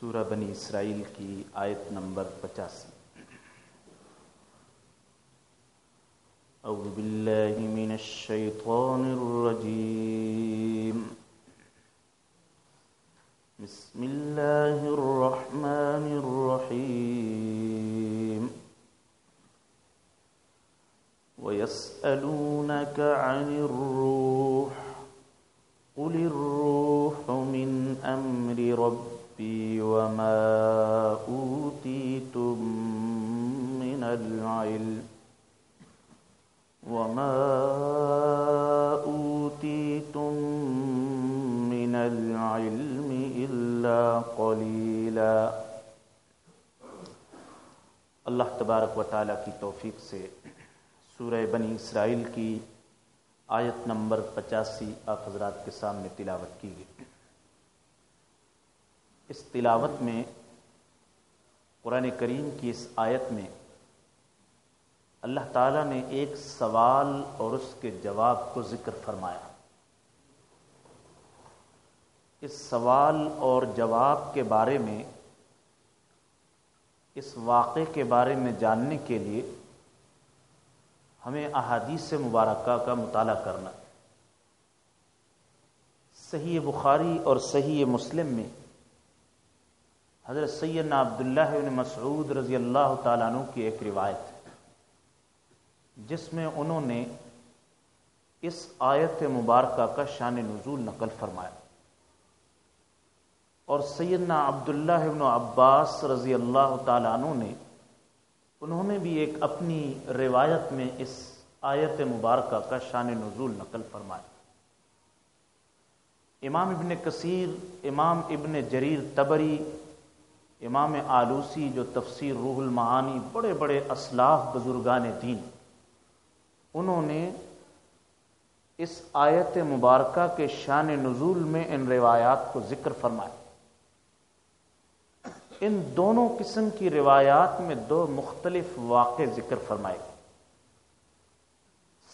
سورہ بنی اسرائیل کی آیت نمبر پچاسی۔ اعوذ باللہ من الشیطان الرجیم۔ بسم اللہ الرحمن الرحیم۔ ويسألونك عن الروح قل الروح من أمر ربي العلم إلا قليلا۔ اللہ تبارک و تعالیٰ کی توفیق سے سورہ بنی اسرائیل کی آیت نمبر پچاسی آپ حضرات کے سامنے تلاوت کی گئی۔ اس تلاوت میں قرآن کریم کی اس آیت میں اللہ تعالیٰ نے ایک سوال اور اس کے جواب کو ذکر فرمایا۔ اس سوال اور جواب کے بارے میں، اس واقعے کے بارے میں جاننے کے لیے ہمیں احادیث مبارکہ کا مطالعہ کرنا صحیح بخاری اور صحیح مسلم میں حضرت سیدنا عبداللہ بن مسعود رضی اللہ تعالیٰ عنہ کی ایک روایت ہے، جس میں انہوں نے اس آیت مبارکہ کا شان نزول نقل فرمایا۔ اور سیدنا عبداللہ بن عباس رضی اللہ تعالیٰ عنہ نے، انہوں نے بھی ایک اپنی روایت میں اس آیت مبارکہ کا شان نزول نقل فرمایا۔ امام ابن کثیر، امام ابن جریر تبری، امام آلوسی جو تفسیر روح المعانی، بڑے بڑے اسلاف بزرگان دین، انہوں نے اس آیت مبارکہ کے شان نزول میں ان روایات کو ذکر فرمایا۔ ان دونوں قسم کی روایات میں دو مختلف واقع ذکر فرمائے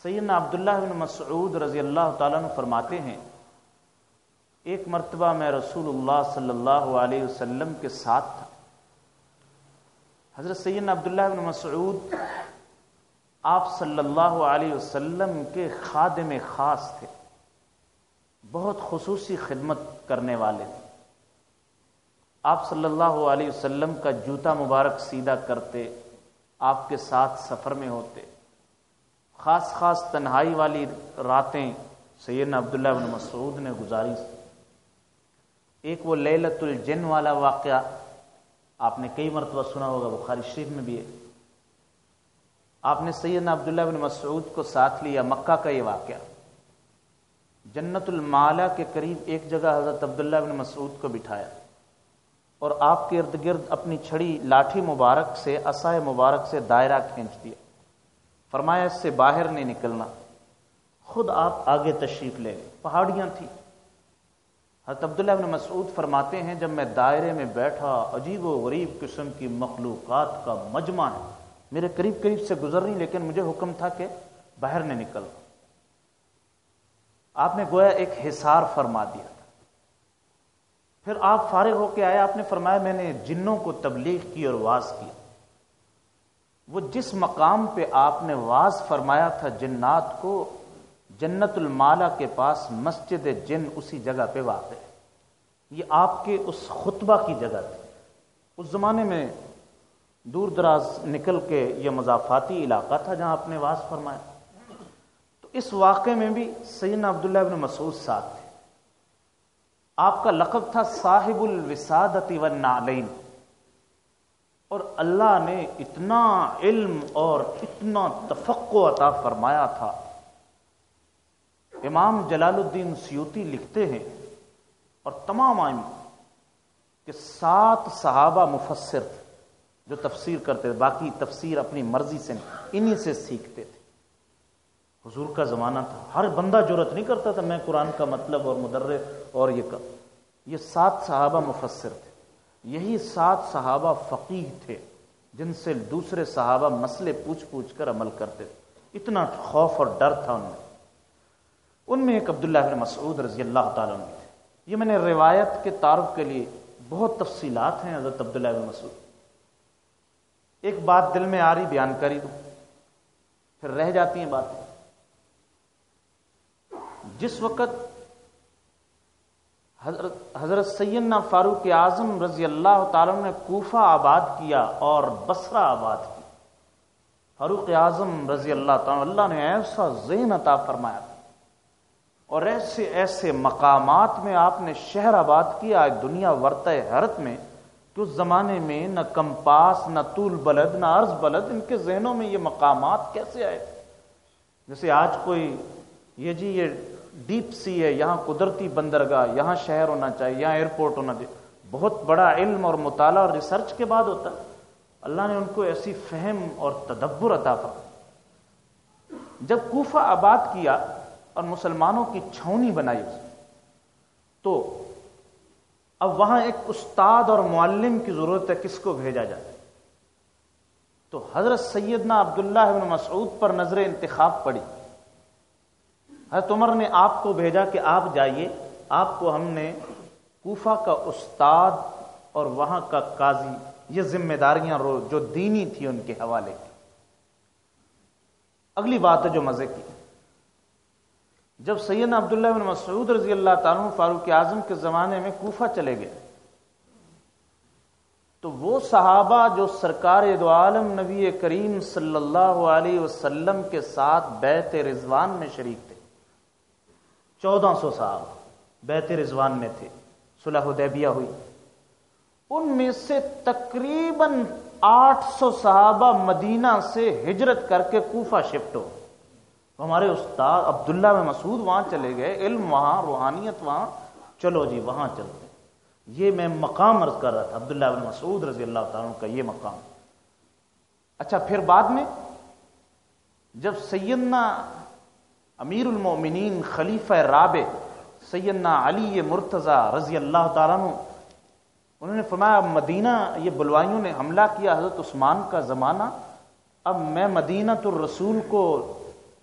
سیدنا عبداللہ بن مسعود رضی اللہ تعالیٰ نے فرماتے ہیں، ایک مرتبہ میں رسول اللہ صلی اللہ علیہ وسلم کے ساتھ تھا۔ حضرت سیدنا عبداللہ بن مسعود آپ صلی اللہ علیہ وسلم کے خادم خاص تھے، بہت خصوصی خدمت کرنے والے تھے۔ آپ صلی اللہ علیہ وسلم کا جوتا مبارک سیدھا کرتے، آپ کے ساتھ سفر میں ہوتے۔ خاص خاص تنہائی والی راتیں سیدنا عبداللہ بن مسعود نے گزاری۔ ایک وہ لیلت الجن والا واقعہ، آپ نے کئی مرتبہ سنا ہوگا، بخاری شریف میں بھی ہے۔ آپ نے سیدنا عبداللہ بن مسعود کو ساتھ لیا، مکہ کا یہ واقعہ۔ جنت المالا کے قریب ایک جگہ حضرت عبداللہ بن مسعود کو بٹھایا۔ اور آپ کے ارد گرد اپنی چھڑی لاٹھی مبارک سے اسائے مبارک سے دائرہ کھینچ دیا۔ فرمایا، اس سے باہر نہیں نکلنا۔ خود آپ آگے تشریف لے گئے پہاڑیاں تھیں۔ حضرت عبداللہ بن مسعود فرماتے ہیں، جب میں دائرے میں بیٹھا، عجیب و غریب قسم کی مخلوقات کا مجمع ہے۔ میرے قریب قریب سے گزر رہی، لیکن مجھے حکم تھا کہ باہر نہیں نکل آپ نے گویا ایک حصار فرما دیا۔ پھر آپ فارغ ہو کے آئے، آپ نے فرمایا میں نے جنوں کو تبلیغ کی اور واز کیا۔ وہ جس مقام پہ آپ نے واز فرمایا تھا جنات کو جنت المالا کے پاس مسجد جن اسی جگہ پہ واقع ہے۔ یہ آپ کے اس خطبہ کی جگہ تھی اس زمانے میں دور دراز نکل کے یہ مضافاتی علاقہ تھا جہاں آپ نے واز فرمایا۔ تو اس واقعے میں بھی سیدنا عبداللہ ابن مسعود ساتھ تھے۔ آپ کا لقب تھا صاحب الوسادتی والنعلین۔ اور اللہ نے اتنا علم اور اتنا تفقع عطا فرمایا تھا۔ امام جلال الدین سیوتی لکھتے ہیں اور تمام آئم کہ سات صحابہ مفسر جو تفسیر کرتے تھے، باقی تفسیر اپنی مرضی سے انہی سے سیکھتے تھے۔ حضور کا زمانہ تھا۔ ہر بندہ ضرورت نہیں کرتا تھا، میں قرآن کا مطلب اور مدر اور یہ کر یہ سات صحابہ مفسر تھے۔ یہی سات صحابہ فقیح تھے جن سے دوسرے صحابہ مسئلے پوچھ پوچھ کر عمل کرتے تھے۔ اتنا خوف اور ڈر تھا ان میں۔ ان میں ایک عبداللہ بن مسعود رضی اللہ تعالیٰ تھے۔ یہ میں نے روایت کے تعارف کے لیے بہت تفصیلات ہیں، حضرت عبداللہ بن مسعود۔ ایک بات دل میں آ رہی بیان کری دوں۔ پھر رہ جاتی ہیں باتیں۔ جس وقت حضرت حضرت سیدنا فاروق اعظم رضی اللہ تعالی نے کوفہ آباد کیا اور بسرا آباد کیا۔ فاروق اعظم رضی اللہ تعالی اللہ نے ایسا ذہن عطا فرمایا۔ اور ایسے ایسے مقامات میں آپ نے شہر آباد کیا ایک دنیا ورت حیرت میں، کہ اس زمانے میں نہ کمپاس، نہ طول بلد، نہ عرض بلد، ان کے ذہنوں میں یہ مقامات کیسے آئے؟ جیسے آج کوئی، یہ جی یہ ڈیپ سی ہے، یہاں قدرتی بندرگاہ، یہاں شہر ہونا چاہیے، یہاں ایئرپورٹ ہونا چاہیے۔ بہت بڑا علم اور مطالعہ اور ریسرچ کے بعد ہوتا ہے۔ اللہ نے ان کو ایسی فہم اور تدبر عطا فرمایا جب کوفہ آباد کیا اور مسلمانوں کی چھونی بنائی، تو اب وہاں ایک استاد اور معلم کی ضرورت ہے، کس کو بھیجا جائے؟ تو حضرت سیدنا عبداللہ بن مسعود پر نظر انتخاب پڑی۔ ہاں، حضرت عمر نے آپ کو بھیجا کہ آپ جائیے۔ آپ کو ہم نے کوفہ کا استاد اور وہاں کا قاضی، یہ ذمہ داریاں رو جو دینی تھی ان کے حوالے کی۔ اگلی بات ہے جو مزے کی۔ جب سیدنا عبداللہ بن مسعود رضی اللہ تعالیٰ فاروق اعظم کے زمانے میں کوفہ چلے گئے، تو وہ صحابہ جو سرکار دو عالم نبی کریم صلی اللہ علیہ وسلم کے ساتھ بیت رضوان میں شریک تھے۔ چودہ سو صاحب بیت رضوان میں تھے، صلح حدیبیہ ہوئی۔ ان میں سے تقریباً آٹھ سو صحابہ مدینہ سے ہجرت کر کے کوفہ شفٹ ہو۔ ہمارے استاد عبداللہ میں مسعود وہاں چلے گئے، علم وہاں، روحانیت وہاں۔ چلو جی وہاں چلتے یہ میں مقام عرض کر رہا تھا، عبداللہ بن مسعود رضی اللہ تعالیٰ کا یہ مقام۔ اچھا پھر بعد میں جب سیدنا امیر المومنین خلیفہ رابع سیدنا علی مرتضی رضی اللہ تعالیٰ انہوں نے فرمایا، مدینہ، یہ بلوائیوں نے حملہ کیا حضرت عثمان کا زمانہ۔ اب میں مدینہ تو رسول کو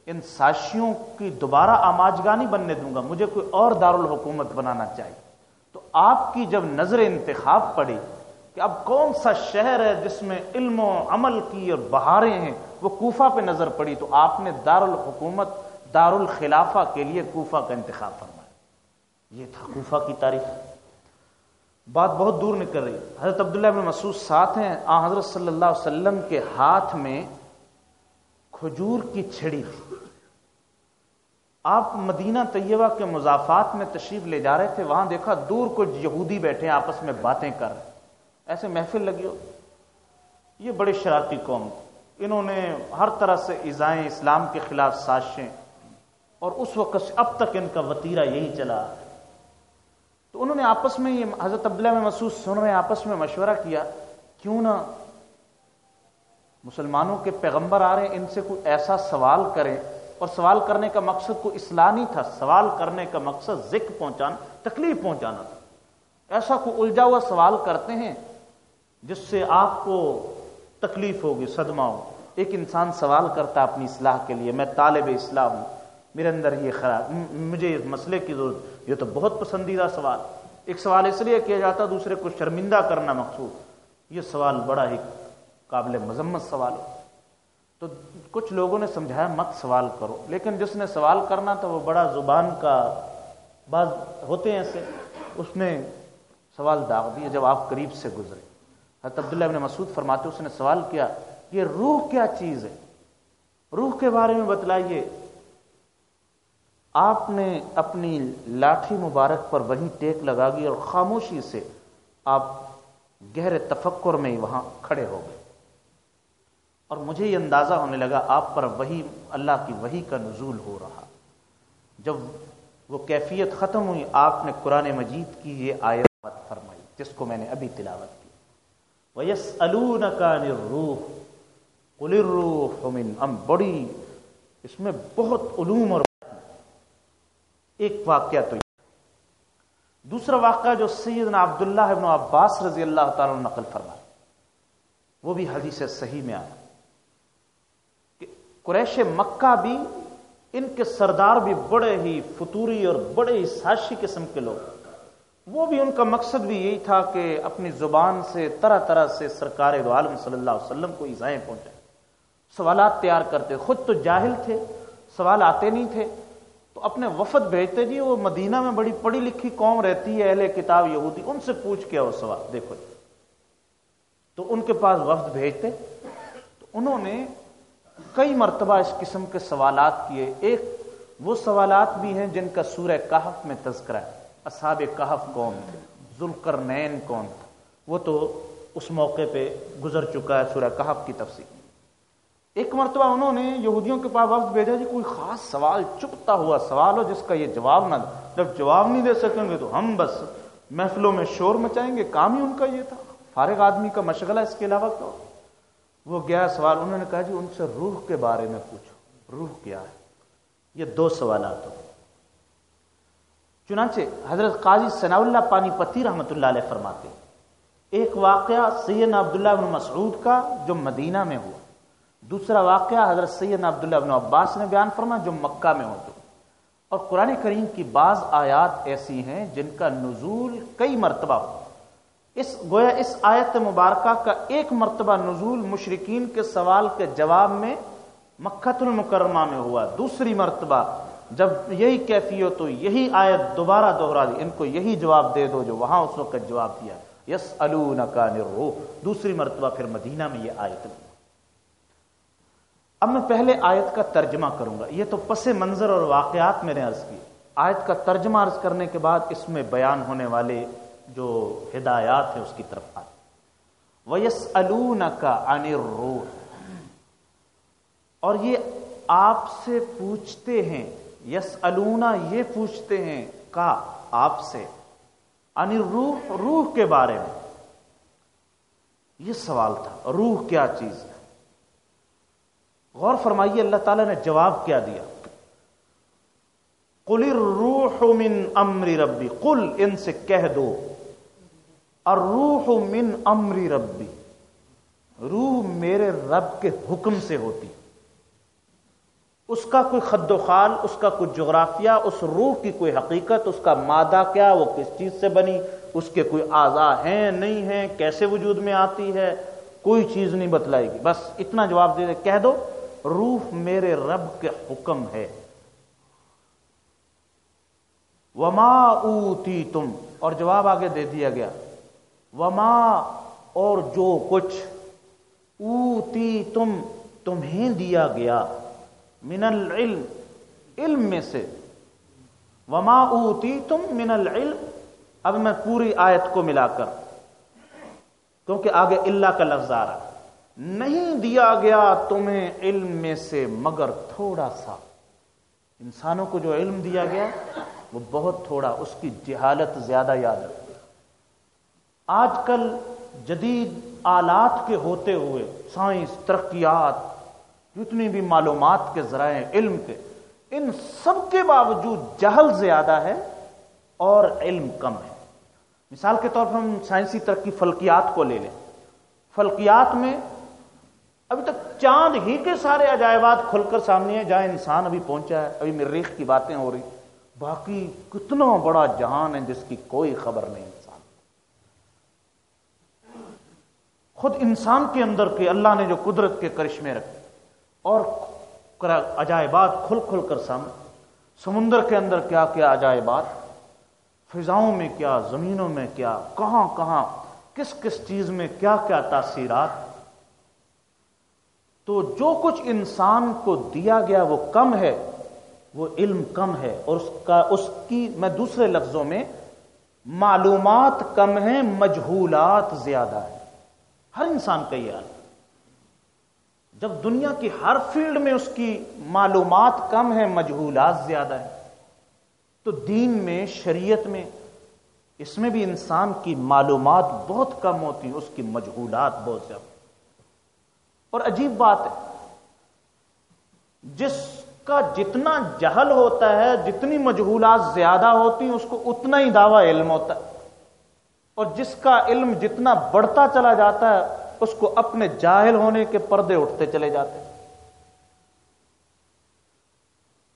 ان ساشیوں کی دوبارہ آماجگانی بننے دوں گا، مجھے کوئی اور دارالحکومت بنانا چاہیے۔ تو آپ کی جب نظر انتخاب پڑی کہ اب کون سا شہر ہے جس میں علم و عمل کی اور بہاریں ہیں، وہ کوفہ پہ نظر پڑی، تو آپ نے دارالحکومت دارالخلافہ کے لیے کوفہ کا انتخاب فرمایا۔ یہ تھا کوفہ کی تاریخ۔ بات بہت دور نکل رہی۔ حضرت عبداللہ بن مسعود ساتھ ہیں۔ آ، حضرت صلی اللہ علیہ وسلم کے ہاتھ میں کھجور کی چھڑی۔ تھی آپ مدینہ طیبہ کے مضافات میں تشریف لے جا رہے تھے۔ وہاں دیکھا دور کچھ یہودی بیٹھے آپس میں باتیں کر رہے ایسے محفل لگی ہو۔ یہ بڑے شرارتی قوم۔ انہوں نے ہر طرح سے ایزائیں اسلام کے خلاف سازشیں اور اس وقت سے اب تک ان کا وطیرہ یہی چلا۔ تو انہوں نے آپس میں یہ حضرت عبداللہ میں محسوس سن رہے آپس میں مشورہ کیا، کیوں نہ مسلمانوں کے پیغمبر آ رہے ہیں، ان سے کوئی ایسا سوال کریں۔ اور سوال کرنے کا مقصد کوئی اصلاح نہیں تھا، سوال کرنے کا مقصد ذکر پہنچانا، تکلیف پہنچانا تھا۔ ایسا کوئی الجھا ہوا سوال کرتے ہیں جس سے آپ کو تکلیف ہوگی، صدمہ ہو ایک انسان سوال کرتا اپنی اصلاح کے لیے، میں طالب اصلاح ہوں۔ میرے اندر یہ خراب مجھے اس مسئلے کی ضرورت یہ تو بہت پسندیدہ سوال۔ ایک سوال اس لیے کیا جاتا دوسرے کو شرمندہ کرنا مقصود۔ یہ سوال بڑا ہی قابل مذمت سوال ہو تو کچھ لوگوں نے سمجھایا، مت سوال کرو۔ لیکن جس نے سوال کرنا تھا وہ بڑا زبان کا بعض ہوتے ہیں ایسے۔ اس نے سوال داغ دیا، جب آپ قریب سے گزرے۔ حضرت عبداللہ ابن مسعود فرماتے، اس نے سوال کیا، یہ روح کیا چیز ہے؟ روح کے بارے میں بتلائیے۔ آپ نے اپنی لاٹھی مبارک پر وہی ٹیک لگا گی اور خاموشی سے آپ گہرے تفکر میں وہاں کھڑے ہو گئے۔ اور مجھے یہ اندازہ ہونے لگا آپ پر وہی اللہ کی وہی کا نزول ہو رہا۔ جب وہ کیفیت ختم ہوئی، آپ نے قرآن مجید کی یہ آیت فرمائی، جس کو میں نے ابھی تلاوت کی۔ ویس کا روح روح ام بڑی اس میں بہت علوم اور ایک واقعہ تو دوسرا واقعہ جو سیدنا عبداللہ ابن عباس رضی اللہ تعالی نقل فرما وہ بھی حدیث صحیح میں آیا۔ کہ قریش مکہ بھی ان کے سردار بھی بڑے ہی فطوری اور بڑے ہی ساشی قسم کے لوگ۔ وہ بھی ان کا مقصد بھی یہی تھا کہ اپنی زبان سے طرح طرح سے سرکار دو عالم صلی اللہ علیہ وسلم کو ایزائیں پہنچائیں۔ سوالات تیار کرتے۔ خود تو جاہل تھے، سوال آتے نہیں تھے۔ تو اپنے وفد بھیجتے جی وہ مدینہ میں بڑی پڑھی لکھی قوم رہتی ہے، اہل کتاب یہودی، ان سے پوچھ کے وہ سوال، دیکھو جی۔ تو ان کے پاس وفد بھیجتے، تو انہوں نے کئی مرتبہ اس قسم کے سوالات کیے۔ ایک، وہ سوالات بھی ہیں جن کا سورہ کہف میں تذکرہ ہے۔ اصحاب کہف کون تھے؟ ذوالکر نین کون تھا؟ وہ تو اس موقع پہ گزر چکا ہے سورہ کہف کی تفصیل۔ ایک مرتبہ انہوں نے یہودیوں کے پاس وقت بھیجا جی کوئی خاص سوال، چپتا ہوا سوال ہو جس کا یہ جواب نہ جب جواب نہیں دے سکیں گے تو ہم بس محفلوں میں شور مچائیں گے، کام ہی ان کا یہ تھا۔ فارغ آدمی کا مشغلہ اس کے علاوہ کیا؟ وہ گیا سوال، انہوں نے کہا جی ان سے روح کے بارے میں پوچھو۔ روح کیا ہے؟ یہ دو سوالات ہو چنانچہ حضرت قاضی ثناء اللہ پانی پتی رحمت اللہ علیہ فرماتے ایک واقعہ سید عبداللہ بن مسعود کا جو مدینہ میں ہوا۔ دوسرا واقعہ حضرت سید عبداللہ بن عباس نے بیان فرما جو مکہ میں ہو چکا اور قرآن کریم کی بعض آیات ایسی ہیں جن کا نزول کئی مرتبہ ہو۔ اس گویا اس آیت مبارکہ کا ایک مرتبہ نزول مشرقین کے سوال کے جواب میں مکھت المکرمہ میں ہوا۔ دوسری مرتبہ جب یہی کیفی ہو تو یہی آیت دوبارہ دوہرا دی۔ ان کو یہی جواب دے دو جو وہاں اس وقت جواب دیا۔ یس الکا دوسری مرتبہ پھر مدینہ میں یہ آیت اب میں پہلے آیت کا ترجمہ کروں گا۔ یہ تو پس منظر اور واقعات میں نے عرض کی۔ آیت کا ترجمہ عرض کرنے کے بعد اس میں بیان ہونے والے جو ہدایات ہیں اس کی طرف آتے ویس کا روح اور یہ آپ سے پوچھتے ہیں۔ یس الونا یہ پوچھتے ہیں، کا آپ سے؟ ان روح روح کے بارے میں۔ یہ سوال تھا، روح کیا چیز ہے؟ غور فرمائیے، اللہ تعالی نے جواب کیا دیا۔ کل روح من امری ربی کل ان سے کہہ دو۔ اور روح من امری ربی روح میرے رب کے حکم سے ہوتی۔ اس کا کوئی خد و خال، اس کا کوئی جغرافیہ، اس روح کی کوئی حقیقت، اس کا مادہ کیا، وہ کس چیز سے بنی، اس کے کوئی اعضا ہیں، نہیں ہیں، کیسے وجود میں آتی ہے، کوئی چیز نہیں بتلائے گی۔ بس اتنا جواب دے دے، کہہ دو۔ روح میرے رب کے حکم ہے۔ وما اوتی تم اور جواب آگے دے دیا گیا۔ وما، اور جو کچھ اوتی تم تمہیں دیا گیا۔ من العلم علم میں سے۔ وما اوتی تم من العلم اب میں پوری آیت کو ملا کر، کیونکہ آگے اللہ کا لفظ آ رہا۔ نہیں دیا گیا تمہیں علم میں سے مگر تھوڑا سا۔ انسانوں کو جو علم دیا گیا، وہ بہت تھوڑا، اس کی جہالت زیادہ یاد رکھ آج کل جدید آلات کے ہوتے ہوئے سائنس، ترقیات، جتنی بھی معلومات کے ذرائع علم کے، ان سب کے باوجود جہل زیادہ ہے اور علم کم ہے۔ مثال کے طور پر ہم سائنسی ترقی، فلکیات کو لے لیں۔ فلکیات میں ابھی تک چاند ہی کے سارے عجائبات کھل کر سامنے ہیں، جہاں انسان ابھی پہنچا ہے، ابھی مریخ کی باتیں ہو رہی۔ باقی کتنا بڑا جہان ہے جس کی کوئی خبر نہیں انسان خود انسان کے اندر کے اللہ نے جو قدرت کے کرشمے رکھے اور عجائبات کھل کھل کر سامنے۔ سمندر کے اندر کیا کیا عجائبات؟ فضاؤں میں کیا، زمینوں میں کیا، کہاں کہاں، کس کس چیز میں کیا کیا تاثیرات؟ تو جو کچھ انسان کو دیا گیا وہ کم ہے، وہ علم کم ہے، اور اس کا، اس کی، میں دوسرے لفظوں میں معلومات کم ہیں، مجہولات زیادہ ہے ہر انسان کا یہ حال۔ جب دنیا کی ہر فیلڈ میں اس کی معلومات کم ہے مجہولات زیادہ ہے تو دین میں، شریعت میں، اس میں بھی انسان کی معلومات بہت کم ہوتی ہیں، اس کی مجہولات بہت زیادہ اور عجیب بات ہے۔ جس کا جتنا جہل ہوتا ہے، جتنی مجہولات زیادہ ہوتی ہیں، اس کو اتنا ہی دعوی علم ہوتا ہے۔ اور جس کا علم جتنا بڑھتا چلا جاتا ہے، اس کو اپنے جاہل ہونے کے پردے اٹھتے چلے جاتے ہیں۔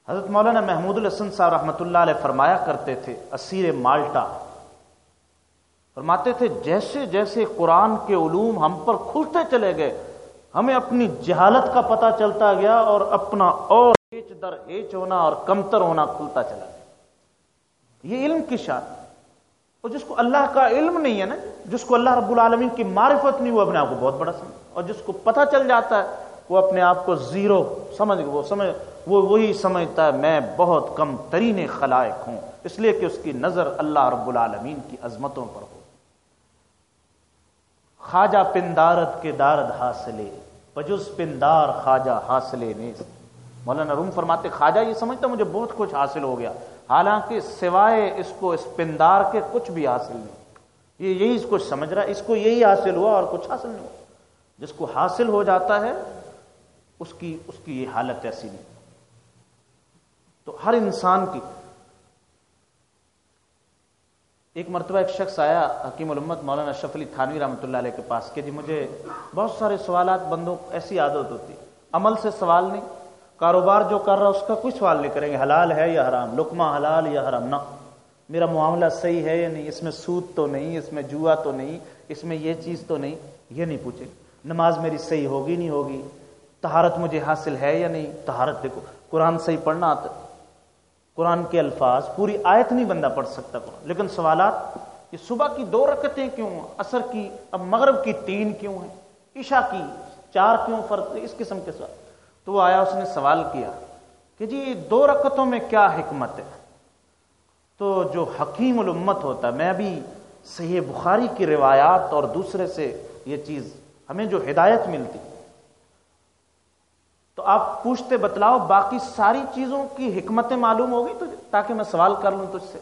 حضرت مولانا محمود الحسن صاحب رحمۃ اللہ علیہ فرمایا کرتے تھے، اسیر مالٹا۔ فرماتے تھے، جیسے جیسے قرآن کے علوم ہم پر کھلتے چلے گئے ہمیں اپنی جہالت کا پتہ چلتا گیا اور اپنا اور ایچ در ایچ ہونا اور کمتر ہونا کھلتا چلا گیا۔ یہ علم کی شان۔ اور جس کو اللہ کا علم نہیں ہے نا، جس کو اللہ رب العالمین کی معرفت نہیں، وہ اپنے آپ کو بہت بڑا سمجھ اور جس کو پتہ چل جاتا ہے، وہ اپنے آپ کو زیرو سمجھ، وہ سمجھ، وہ وہی سمجھتا ہے، میں بہت کم ترین خلائق ہوں۔ اس لیے کہ اس کی نظر اللہ رب العالمین کی عظمتوں پر ہو۔ خواجہ پندارت کے دارد حاصلے۔ پجز پندار خواجہ حاصلے نیز۔ مولانا روم فرماتے، خواجہ یہ سمجھتا مجھے بہت کچھ حاصل ہو گیا۔ حالانکہ سوائے اس کو اس پندار کے کچھ بھی حاصل نہیں۔ یہ یہی اس کو سمجھ رہا اس کو یہی حاصل ہوا اور کچھ حاصل نہیں ہوا۔ جس کو حاصل ہو جاتا ہے، اس کی اس کی یہ حالت ایسی نہیں۔ تو ہر انسان کی ایک مرتبہ ایک شخص آیا، حکیم الامت مولانا اشرف علی تھانوی رحمۃ اللہ علیہ کے پاس، کہ جی مجھے بہت سارے سوالات بندوں، ایسی عادت ہوتی، عمل سے سوال نہیں، کاروبار جو کر رہا اس کا کوئی سوال نہیں کریں گے، حلال ہے یا حرام لکما حلال یا حرام، نہ، میرا معاملہ صحیح ہے یا نہیں، اس میں سود تو نہیں، اس میں جوا تو نہیں، اس میں یہ چیز تو نہیں، یہ نہیں پوچھے نماز میری صحیح ہوگی نہیں ہوگی تہارت مجھے حاصل ہے یا نہیں تہارت دیکھو، قرآن صحیح پڑھنا آتا قرآن کے الفاظ، پوری آیت نہیں بندہ پڑھ سکتا قرآن لیکن سوالات، یہ صبح کی دو رکتیں کیوں اثر کی، اب مغرب کی تین کیوں ہیں؟ عشاء کی چار کیوں فرق؟ اس قسم کے سوال۔ تو وہ آیا، اس نے سوال کیا کہ جی دو رکتوں میں کیا حکمت ہے؟ تو جو حکیم الامت ہوتا، میں ابھی صحیح بخاری کی روایات اور دوسرے سے یہ چیز ہمیں جو ہدایت ملتی۔ تو آپ پوچھتے بتلاؤ باقی ساری چیزوں کی حکمتیں معلوم ہوگی تو تاکہ میں سوال کر لوں تجھ سے۔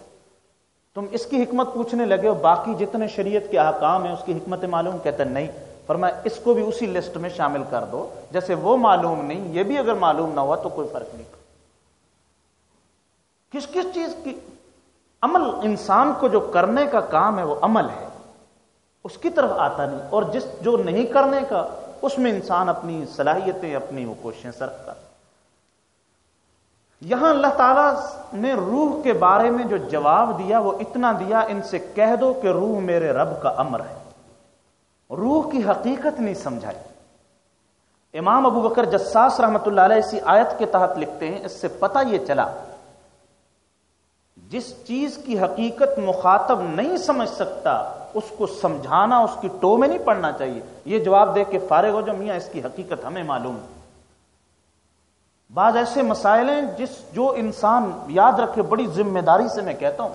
تم اس کی حکمت پوچھنے لگے ہو باقی جتنے شریعت کے احکام ہیں اس کی حکمتیں معلوم؟ کہتے ہیں نہیں۔ فرمایا، اس کو بھی اسی لسٹ میں شامل کر دو۔ جیسے وہ معلوم نہیں، یہ بھی اگر معلوم نہ ہوا تو کوئی فرق نہیں۔ کس کس چیز کی؟ عمل، انسان کو جو کرنے کا کام ہے وہ عمل ہے، اس کی طرف آتا نہیں۔ اور جس جو نہیں کرنے کا اس میں انسان اپنی صلاحیتیں، اپنی وہ کوششیں سرکھتا یہاں اللہ تعالیٰ نے روح کے بارے میں جو جواب دیا، وہ اتنا دیا، ان سے کہہ دو کہ روح میرے رب کا امر ہے۔ روح کی حقیقت نہیں سمجھائی۔ امام ابو بکر جساس رحمت اللہ علیہ اسی آیت کے تحت لکھتے ہیں، اس سے پتہ یہ چلا، جس چیز کی حقیقت مخاطب نہیں سمجھ سکتا اس کو سمجھانا، اس کی ٹو میں نہیں پڑنا چاہیے۔ یہ جواب دے کے فارغ ہو جو میاں، اس کی حقیقت ہمیں معلوم۔ بعض ایسے مسائل ہیں جس جو انسان یاد رکھے، بڑی ذمہ داری سے میں کہتا ہوں۔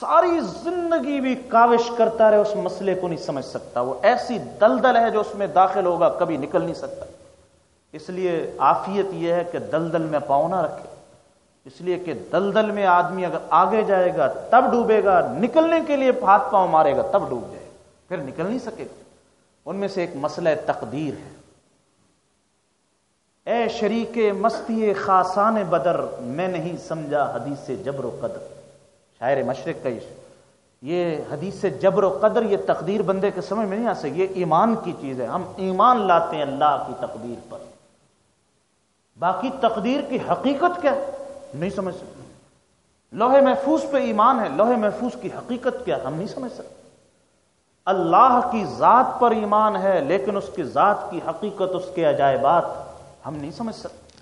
ساری زندگی بھی کاوش کرتا رہے، اس مسئلے کو نہیں سمجھ سکتا۔ وہ ایسی دلدل ہے جو اس میں داخل ہوگا، کبھی نکل نہیں سکتا۔ اس لیے آفیت یہ ہے کہ دلدل میں پاؤں نہ رکھے۔ اس لیے کہ دلدل میں آدمی اگر آگے جائے گا تب ڈوبے گا، نکلنے کے لیے ہاتھ پاؤں مارے گا تب ڈوب جائے گا۔ پھر نکل نہیں سکے گا۔ ان میں سے ایک مسئلہ تقدیر ہے۔ اے شریک مستی خاصان بدر، میں نہیں سمجھا حدیث جبر و قدر۔ شاعر مشرق کا یہ حدیث جبر و قدر، یہ تقدیر بندے کے سمجھ میں نہیں آ سکے۔ یہ ایمان کی چیز ہے۔ ہم ایمان لاتے ہیں اللہ کی تقدیر پر۔ باقی تقدیر کی حقیقت کیا نہیں سمجھ سکتے لوہے محفوظ پہ ایمان ہے، لوہے محفوظ کی حقیقت کیا ہم نہیں سمجھ سکتے۔ اللہ کی ذات پر ایمان ہے، لیکن اس کی ذات کی حقیقت، اس کے عجائبات ہم نہیں سمجھ سکتے۔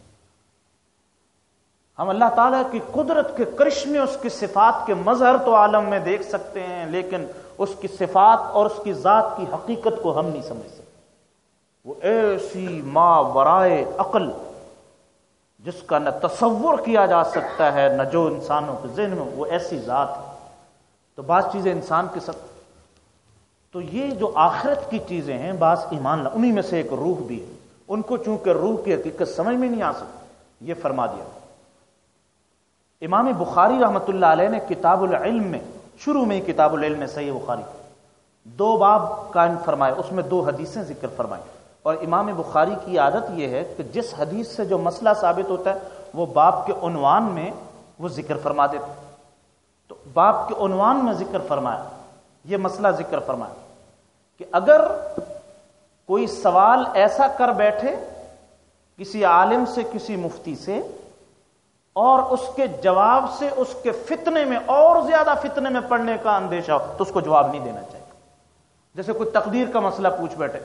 ہم اللہ تعالیٰ کی قدرت کے کرشمے، اس کی صفات کے مظہر تو عالم میں دیکھ سکتے ہیں، لیکن اس کی صفات اور اس کی ذات کی حقیقت کو ہم نہیں سمجھ سکتے۔ وہ ایسی ما ورائے عقل جس کا نہ تصور کیا جا سکتا ہے، نہ جو انسانوں کے ذہن میں، وہ ایسی ذات ہے۔ تو بعض چیزیں انسان کے ساتھ، تو یہ جو آخرت کی چیزیں ہیں، بعض ایمان انہی میں سے ایک روح بھی ہے۔ ان کو چونکہ روح کی حقیقت سمجھ میں نہیں آ سکتی، یہ فرما دیا۔ امام بخاری رحمۃ اللہ علیہ نے کتاب العلم میں، شروع میں ہی کتاب العلم میں صحیح بخاری، دو باب قائم فرمائے، اس میں دو حدیثیں ذکر فرمائے اور امام بخاری کی عادت یہ ہے کہ جس حدیث سے جو مسئلہ ثابت ہوتا ہے، وہ باپ کے عنوان میں وہ ذکر فرما دیتے تو باپ کے عنوان میں ذکر فرمایا، یہ مسئلہ ذکر فرمایا کہ اگر کوئی سوال ایسا کر بیٹھے کسی عالم سے، کسی مفتی سے، اور اس کے جواب سے اس کے فتنے میں اور زیادہ فتنے میں پڑنے کا اندیشہ ہو، تو اس کو جواب نہیں دینا چاہیے۔ جیسے کوئی تقدیر کا مسئلہ پوچھ بیٹھے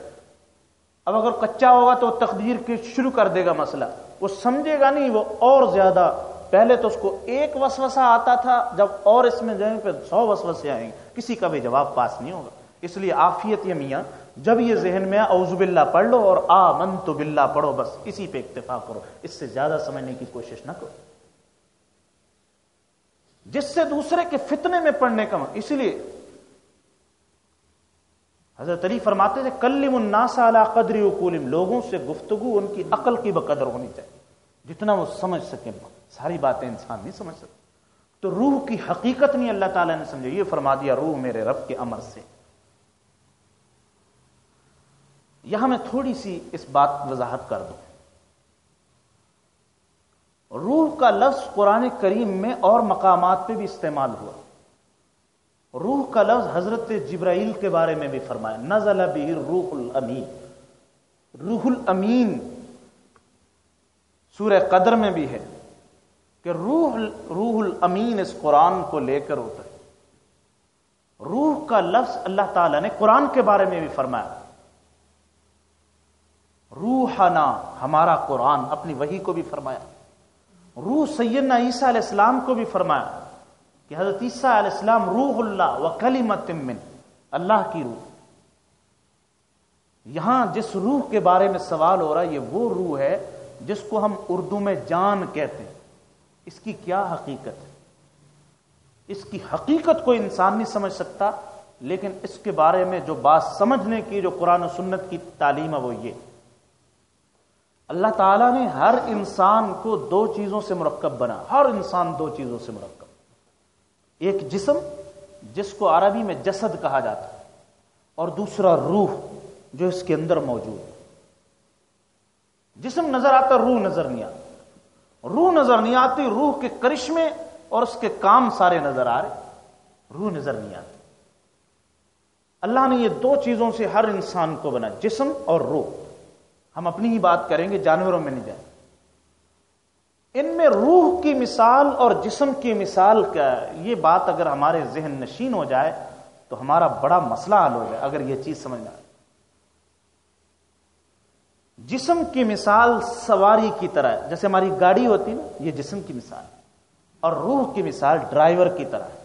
اب اگر کچا ہوگا تو تقدیر کے شروع کر دے گا مسئلہ۔ وہ سمجھے گا نہیں، وہ اور زیادہ۔ پہلے تو اس کو ایک وسوسہ آتا تھا، جب اور اس میں جائیں پہ سو وسوسے آئیں گے۔ کسی کا بھی جواب پاس نہیں ہوگا۔ اس لیے آفیت یا میاں، جب یہ ذہن میں اوزب باللہ پڑھ لو اور آ من تو بلّہ پڑھو، بس اسی پہ اکتفا کرو۔ اس سے زیادہ سمجھنے کی کوشش نہ کرو۔ جس سے دوسرے کے فتنے میں پڑھنے کا، اسی لیے حضرت علی فرماتے تھے، کلم الناس علی قدر اقولم لوگوں سے گفتگو ان کی عقل کی بقدر ہونی چاہیے، جتنا وہ سمجھ سکیں۔ ساری باتیں انسان نہیں سمجھ سکتے تو روح کی حقیقت نہیں اللہ تعالیٰ نے سمجھا یہ فرما دیا روح میرے رب کے امر سے۔ یہاں میں تھوڑی سی اس بات وضاحت کر دوں۔ روح کا لفظ قرآن کریم میں اور مقامات پہ بھی استعمال ہوا۔ روح کا لفظ حضرت جبرائیل کے بارے میں بھی فرمایا، نزل بھی روح الامین۔ روح الامین سورہ قدر میں بھی ہے کہ روح روح الامین اس قرآن کو لے کر اترے۔ روح کا لفظ اللہ تعالی نے قرآن کے بارے میں بھی فرمایا۔ روحنا، ہمارا قرآن، اپنی وہی کو بھی فرمایا۔ روح سیدنا عیسیٰ علیہ السلام کو بھی فرمایا۔ کہ حضرت عیسیٰ علیہ السلام روح اللہ و من، اللہ کی روح۔ یہاں جس روح کے بارے میں سوال ہو رہا ہے، یہ وہ روح ہے جس کو ہم اردو میں جان کہتے ہیں۔ اس کی کیا حقیقت ہے؟ اس کی حقیقت کو انسان نہیں سمجھ سکتا، لیکن اس کے بارے میں جو بات سمجھنے کی، جو قرآن و سنت کی تعلیم ہے، وہ یہ۔ اللہ تعالیٰ نے ہر انسان کو دو چیزوں سے مرکب بنا، ہر انسان دو چیزوں سے مرکب۔ ایک جسم جس کو عربی میں جسد کہا جاتا ہے، اور دوسرا روح جو اس کے اندر موجود جسم نظر آتا، روح نظر نہیں آتا روح نظر نہیں آتی، روح کے کرشمے اور اس کے کام سارے نظر آ رہے۔ روح نظر نہیں آتی۔ اللہ نے یہ دو چیزوں سے ہر انسان کو بنا، جسم اور روح۔ ہم اپنی ہی بات کریں گے، جانوروں میں نہیں جائیں۔ ان میں روح کی مثال اور جسم کی مثال کا یہ بات اگر ہمارے ذہن نشین ہو جائے تو ہمارا بڑا مسئلہ حل ہو جائے اگر یہ چیز سمجھنا جسم کی مثال سواری کی طرح، جیسے ہماری گاڑی ہوتی نا، یہ جسم کی مثال اور روح کی مثال ڈرائیور کی طرح ہے۔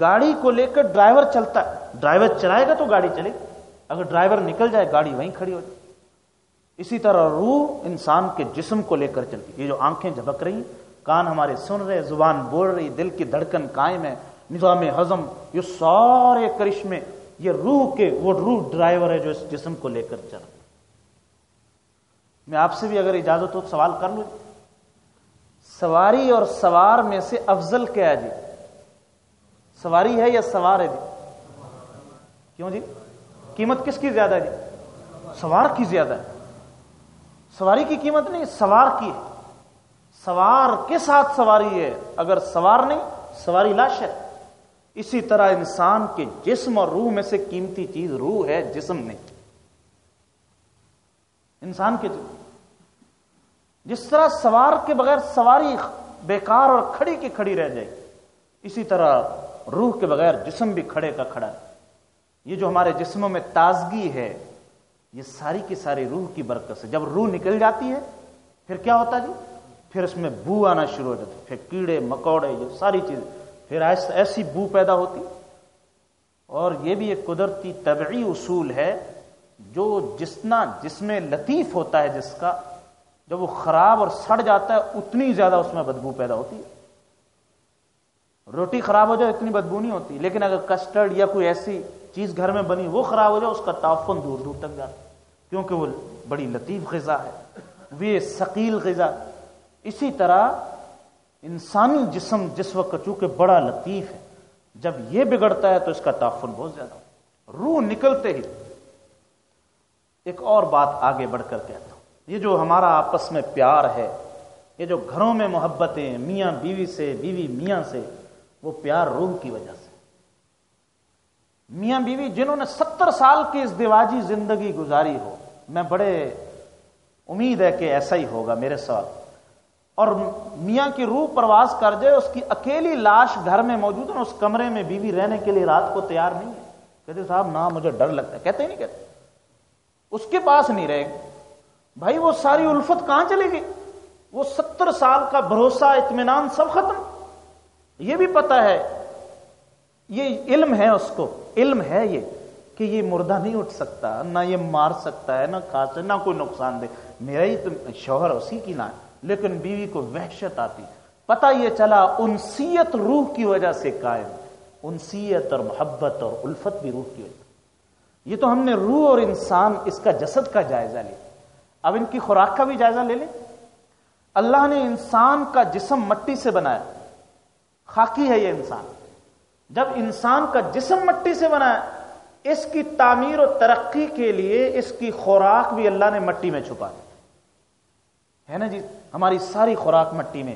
گاڑی کو لے کر ڈرائیور چلتا ہے۔ ڈرائیور چلائے گا تو گاڑی چلے گی۔ اگر ڈرائیور نکل جائے، گاڑی وہیں کھڑی ہو جائے۔ اسی طرح روح انسان کے جسم کو لے کر چلتی یہ جو آنکھیں جھبک رہی، کان ہمارے سن رہے، زبان بول رہی، دل کی دھڑکن قائم ہے، نظام ہضم، یہ سارے کرشمے، یہ روح کے وہ روح ڈرائیور ہے جو اس جسم کو لے کر چل میں آپ سے بھی اگر اجازت ہو تو سوال کر لوں۔ سواری اور سوار میں سے افضل کیا ہے جی؟ سواری ہے یا سوار ہے جی؟ کیوں جی؟ قیمت کس کی زیادہ ہے جی؟ سوار کی زیادہ ہے۔ سواری کی قیمت نہیں، سوار کی ہے۔ سوار کے ساتھ سواری ہے، اگر سوار نہیں، سواری لاش ہے۔ اسی طرح انسان کے جسم اور روح میں سے قیمتی چیز روح ہے، جسم نہیں۔ انسان کے جس طرح سوار کے بغیر سواری بیکار اور کھڑی کی کھڑی رہ جائے، اسی طرح روح کے بغیر جسم بھی کھڑے کا کھڑا ہے۔ یہ جو ہمارے جسموں میں تازگی ہے یہ ساری کی ساری روح کی برکت سے۔ جب روح نکل جاتی ہے، پھر کیا ہوتا جی؟ پھر اس میں بو آنا شروع ہو جاتی پھر کیڑے، مکوڑے، یہ ساری چیزیں۔ پھر ایسی بو پیدا ہوتی۔ اور یہ بھی ایک قدرتی طبعی اصول ہے، جو جسنا، جس میں لطیف ہوتا ہے جس کا، جب وہ خراب اور سڑ جاتا ہے، اتنی زیادہ اس میں بدبو پیدا ہوتی ہے۔ روٹی خراب ہو جائے، اتنی بدبو نہیں ہوتی۔ لیکن اگر کسٹرڈ یا کوئی ایسی چیز گھر میں بنی، وہ خراب ہو جائے، اس کا تعفن دور دور تک جاتا کیونکہ وہ بڑی لطیف غذا ہے، وہ ثقیل غذا اسی طرح انسانی جسم جس وقت چونکہ بڑا لطیف ہے، جب یہ بگڑتا ہے تو اس کا تعفن بہت زیادہ روح نکلتے ہی ایک اور بات آگے بڑھ کر کہتا ہوں۔ یہ جو ہمارا آپس میں پیار ہے، یہ جو گھروں میں محبتیں میاں بیوی سے، بیوی میاں سے، وہ پیار روح کی وجہ سے۔ میاں بیوی جنہوں نے ستر سال کی اس دیواجی زندگی گزاری ہو میں بڑے امید ہے کہ ایسا ہی ہوگا میرے ساتھ۔ اور میاں کی روح پرواز کر جائے، اس کی اکیلی لاش گھر میں موجود ہے اس کمرے میں بیوی رہنے کے لیے رات کو تیار نہیں ہے۔ کہتے صاحب، نہ، مجھے ڈر لگتا ہے۔ کہتے ہی نہیں کہتے۔ اس کے پاس نہیں رہے۔ بھائی، وہ ساری الفت کہاں چلے گی وہ ستر سال کا بھروسہ، اطمینان، سب ختم۔ یہ بھی پتا ہے، یہ علم ہے اس کو۔ علم ہے یہ۔ کہ یہ مردہ نہیں اٹھ سکتا، نہ یہ مار سکتا ہے، نہ کھا سکتا نہ کوئی نقصان دے میرا ہی تو شوہر اسی کی نہ لیکن بیوی کو وحشت آتی۔ پتا یہ چلا انسیت روح کی وجہ سے قائم۔ انسیت اور محبت اور الفت بھی روح کی وجہ یہ تو ہم نے روح اور انسان اس کا جسد کا جائزہ لیا۔ اب ان کی خوراک کا بھی جائزہ لے لیں۔ اللہ نے انسان کا جسم مٹی سے بنایا۔ خاکی ہے یہ انسان۔ جب انسان کا جسم مٹی سے بنایا اس کی تعمیر و ترقی کے لیے اس کی خوراک بھی اللہ نے مٹی میں چھپا دی۔ ہے نا جی؟ ہماری ساری خوراک مٹی میں،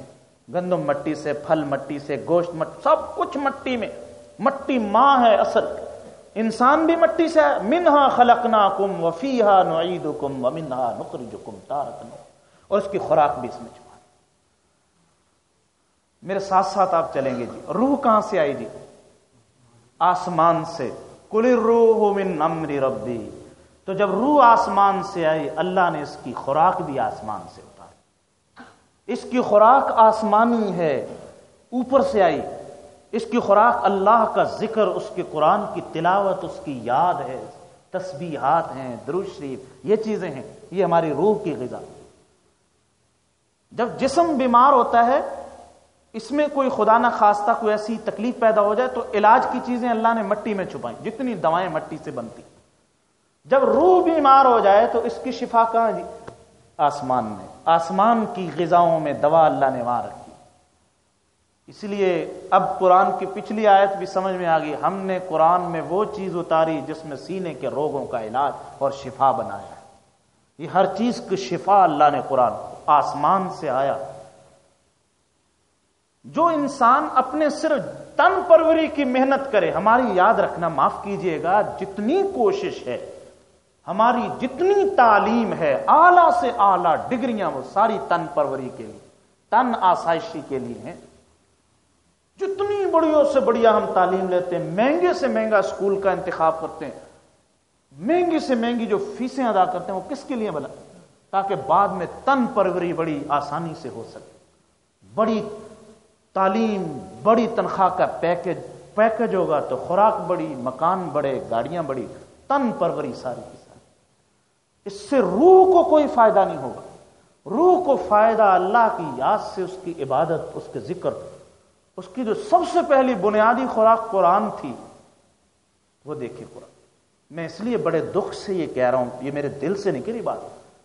گندم مٹی سے، پھل مٹی سے، گوشت مٹی، سب کچھ مٹی میں۔ مٹی ماں ہے اصل۔ انسان بھی مٹی سے منہا خلقنا کم وفیحا نعید کم و منہا نقرج کم تارتن اور اس کی خوراک بھی اس میں چھپا میرے ساتھ ساتھ آپ چلیں گے جی۔ روح کہاں سے آئی جی؟ آسمان سے۔ کل روح من امر ربی۔ تو جب روح آسمان سے آئی، اللہ نے اس کی خوراک بھی آسمان سے اتاری۔ اس کی خوراک آسمانی ہے، اوپر سے آئی۔ اس کی خوراک اللہ کا ذکر، اس کے قرآن کی تلاوت، اس کی یاد ہے۔ تسبیحات ہیں دروش شریف، یہ چیزیں ہیں۔ یہ ہماری روح کی غذا۔ جب جسم بیمار ہوتا ہے اس میں کوئی خدا نہ خواستہ کوئی ایسی تکلیف پیدا ہو جائے تو علاج کی چیزیں اللہ نے مٹی میں چھپائیں، جتنی دوائیں مٹی سے بنتی۔ جب روح بیمار ہو جائے تو اس کی شفا کہاں جی آسمان میں۔ آسمان کی غذاؤں میں دوا اللہ نے وہاں رکھی۔ اس لیے اب قرآن کی پچھلی آیت بھی سمجھ میں آ گئی ہم نے قرآن میں وہ چیز اتاری جس میں سینے کے روگوں کا علاج اور شفا بنایا۔ یہ ہر چیز کی شفا اللہ نے قرآن آسمان سے آیا۔ جو انسان اپنے صرف تن پروری کی محنت کرے، ہماری یاد رکھنا معاف کیجیے گا، جتنی کوشش ہے، ہماری جتنی تعلیم ہے، اعلی سے اعلی ڈگریاں وہ ساری تن پروری کے لیے، تن آسائشی کے لیے ہیں۔ جتنی بڑیوں سے بڑھیا ہم تعلیم لیتے ہیں، مہنگے سے مہنگا اسکول کا انتخاب کرتے ہیں۔ مہنگی سے مہنگی جو فیسیں ادا کرتے ہیں، وہ کس کے لیے بنا؟ تاکہ بعد میں تن پروری بڑی آسانی سے ہو سکے۔ بڑی تعلیم بڑی تنخواہ کا پیکج پیکج ہوگا تو خوراک بڑی، مکان بڑے، گاڑیاں بڑی، تن پروری ساری کی ساری۔ اس سے روح کو کوئی فائدہ نہیں ہوگا۔ روح کو فائدہ اللہ کی یاد سے، اس کی عبادت، اس کے ذکر، اس کی جو سب سے پہلی بنیادی خوراک قرآن تھی، وہ دیکھے قرآن۔ میں اس لیے بڑے دکھ سے یہ کہہ رہا ہوں، یہ میرے دل سے نکلی بات۔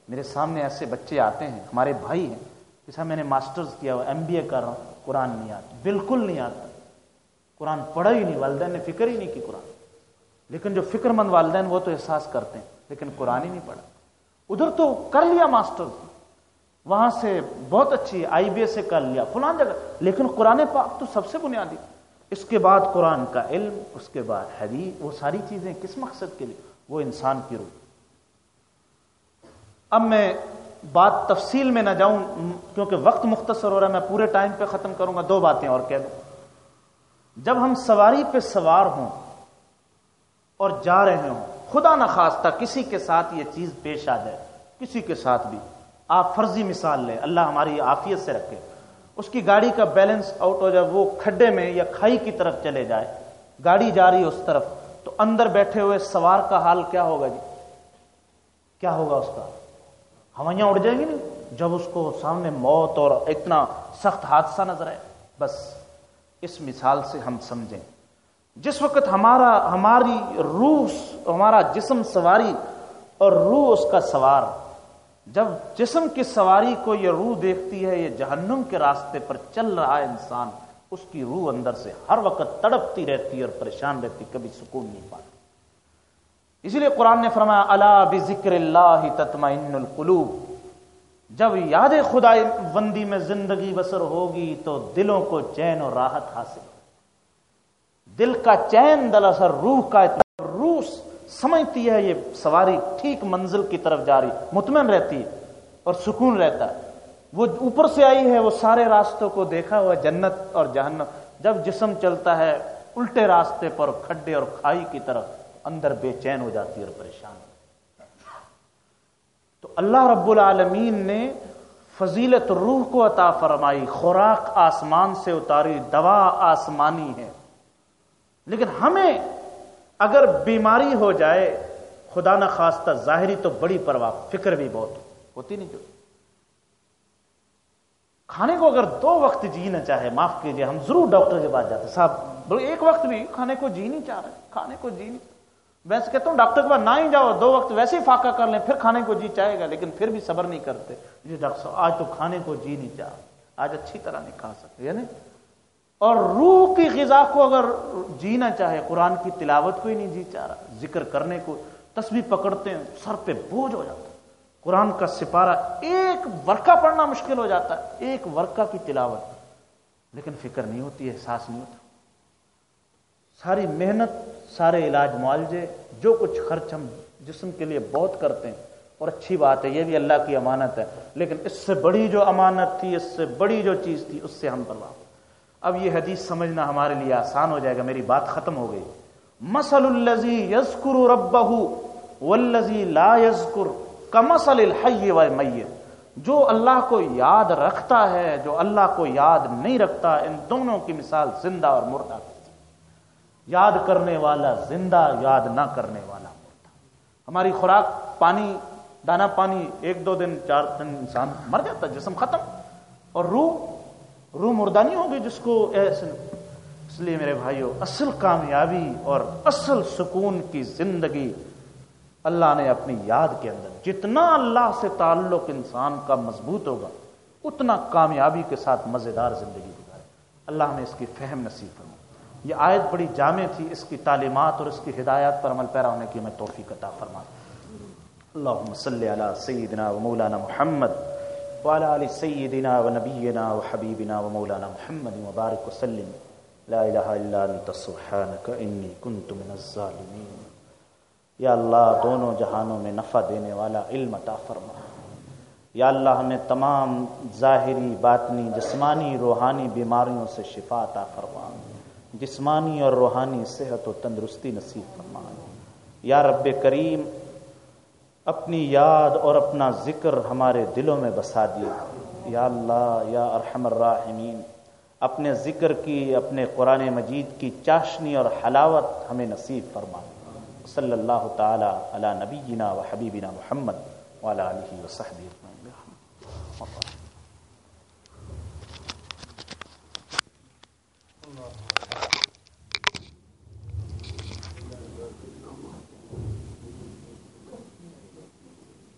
میرے سامنے ایسے بچے آتے ہیں، ہمارے بھائی ہیں، جیسا میں نے ماسٹرز کیا ہوا ایم بی اے کر رہا ہوں۔ قرآن نہیں آتا، بالکل نہیں آتا۔ قرآن پڑھا ہی نہیں، والدین نے فکر ہی نہیں کی قرآن۔ لیکن جو فکر مند والدین، وہ تو احساس کرتے ہیں، لیکن قرآن ہی نہیں پڑھا۔ ادھر تو کر لیا ماسٹر، وہاں سے بہت اچھی آئی بی ایس سے کر لیا، فلان جگہ۔ لیکن قرآن پاک تو سب سے بنیادی۔ اس کے بعد قرآن کا علم، اس کے بعد حدیث، وہ ساری چیزیں کس مقصد کے لیے؟ وہ انسان کی روح۔ اب میں بات تفصیل میں نہ جاؤں، کیونکہ وقت مختصر ہو رہا ہے، میں پورے ٹائم پہ ختم کروں گا، دو باتیں اور کہہ دوں۔ جب ہم سواری پہ سوار ہوں اور جا رہے ہوں، خدا نہ خواستہ کسی کے ساتھ یہ چیز پیش آ جائے، کسی کے ساتھ بھی۔ آپ فرضی مثال لیں، اللہ ہماری عافیت سے رکھے۔ اس کی گاڑی کا بیلنس آؤٹ ہو جائے، وہ کھڈے میں یا کھائی کی طرف چلے جائے۔ گاڑی جا رہی اس طرف، تو اندر بیٹھے ہوئے سوار کا حال کیا ہوگا جی؟ کیا ہوگا اس کا؟ ہوائیاں اڑ جائیں گی نا جب اس کو سامنے موت اور اتنا سخت حادثہ نظر آئے، بس اس مثال سے ہم سمجھیں۔ جس وقت ہمارا، ہماری روح، ہمارا جسم سواری اور روح اس کا سوار۔ جب جسم کی سواری کو یہ روح دیکھتی ہے، یہ جہنم کے راستے پر چل رہا ہے انسان، اس کی روح اندر سے ہر وقت تڑپتی رہتی ہے اور پریشان رہتی کبھی سکون نہیں پاتی اسی لیے قرآن نے فرمایا اللہ بکر اللہ تطمئن القلوب. جب یاد خدا بندی میں زندگی بسر ہوگی تو دلوں کو چین اور راحت حاصل دل کا چین دراصل روح کا روح سمجھتی ہے یہ سواری ٹھیک منزل کی طرف جا رہی، مطمئن رہتی ہے اور سکون رہتا ہے۔ وہ اوپر سے آئی ہے، وہ سارے راستوں کو دیکھا ہوا، جنت اور جہنم۔ جب جسم چلتا ہے، الٹے راستے پر کھڈے اور کھائی کی طرف۔ اندر بے چین ہو جاتی ہے اور پریشان تو اللہ رب العالمین نے فضیلت روح کو عطا فرمائی، خوراک آسمان سے اتاری، دوا آسمانی ہے۔ لیکن ہمیں اگر بیماری ہو جائے، خدا نہ خواستہ ظاہری تو بڑی پرواہ، فکر بھی بہت ہوتی نہیں۔ جو کھانے کو اگر دو وقت جی نہ چاہے، معاف کیجیے ہم ضرور ڈاکٹر کے پاس جاتے صاحب ایک وقت بھی کھانے کو جی نہیں چاہ رہے، کھانے کو جی نہیں۔ میں کہتا ہوں ڈاکٹر کے پاس نہ ہی جاؤ، دو وقت ویسے ہی فاقہ کر لیں، پھر کھانے کو جی چاہے گا، لیکن پھر بھی صبر نہیں کرتے۔ جی ڈاکٹر صاحب، آج تو کھانے کو جی نہیں چاہ آج اچھی طرح نہیں کھا سکتے یعنی۔ اور روح کی غذا کو اگر جینا چاہے، قرآن کی تلاوت کو ہی نہیں جی چاہ رہا، ذکر کرنے کو، تسبیح پکڑتے ہیں، سر پہ بوجھ ہو جاتا۔ قرآن کا سپارہ، ایک ورقہ پڑھنا مشکل ہو جاتا ہے، ایک ورقہ کی تلاوت۔ لیکن فکر نہیں ہوتی، احساس نہیں ہوتا۔ ساری محنت سارے علاج معالجے، جو کچھ خرچ ہم جسم کے لیے بہت کرتے ہیں، اور اچھی بات ہے، یہ بھی اللہ کی امانت ہے، لیکن اس سے بڑی جو امانت تھی، اس سے بڑی جو چیز تھی، اس سے ہم پرواہ۔ اب یہ حدیث سمجھنا ہمارے لیے آسان ہو جائے گا، میری بات ختم ہو گئی۔ مسل الزی یزکر ربہ والذی لا یزکر کمسل الحی و میت جو اللہ کو یاد رکھتا ہے، جو اللہ کو یاد نہیں رکھتا، ان دونوں کی مثال زندہ اور مردہ۔ یاد کرنے والا، زندہ یاد نہ کرنے والا مردہ ہماری خوراک، پانی دانا پانی، ایک دو دن، چار دن انسان مر جاتا، جسم ختم۔ اور روح روح مردہ نہیں ہوگی جس کو اس لیے میرے بھائیوں اصل کامیابی اور اصل سکون کی زندگی اللہ نے اپنی یاد کے اندر، جتنا اللہ سے تعلق انسان کا مضبوط ہوگا، اتنا کامیابی کے ساتھ مزیدار زندگی گزارے۔ اللہ نے اس کی فہم نصیب فرما یہ آیت بڑی جامع تھی، اس کی تعلیمات اور اس کی ہدایات پر عمل پیرا ہونے کی میں توفیق عطا فرما اللہ صلی علی سیدنا و مولانا محمد وعلى آل سيدنا ونبينا وحبيبنا ومولانا محمد وبارك وسلم۔ لا إله إلا أنت سبحانك إني كنت من الظالمين یا اللہ، دونوں جہانوں میں نفع دینے والا علم عطا فرما۔ یا اللہ، ہمیں تمام ظاہری، باطنی، جسمانی، روحانی بیماریوں سے شفا عطا فرما۔ جسمانی اور روحانی صحت و تندرستی نصیب فرما یا رب کریم، اپنی یاد اور اپنا ذکر ہمارے دلوں میں بسا دیا یا اللہ، یا ارحم الراحمین، اپنے ذکر کی، اپنے قرآن مجید کی چاشنی اور حلاوت ہمیں نصیب فرما صلی اللہ تعالی علی نبینا و حبیبنا محمد والا علیہ وصحبہ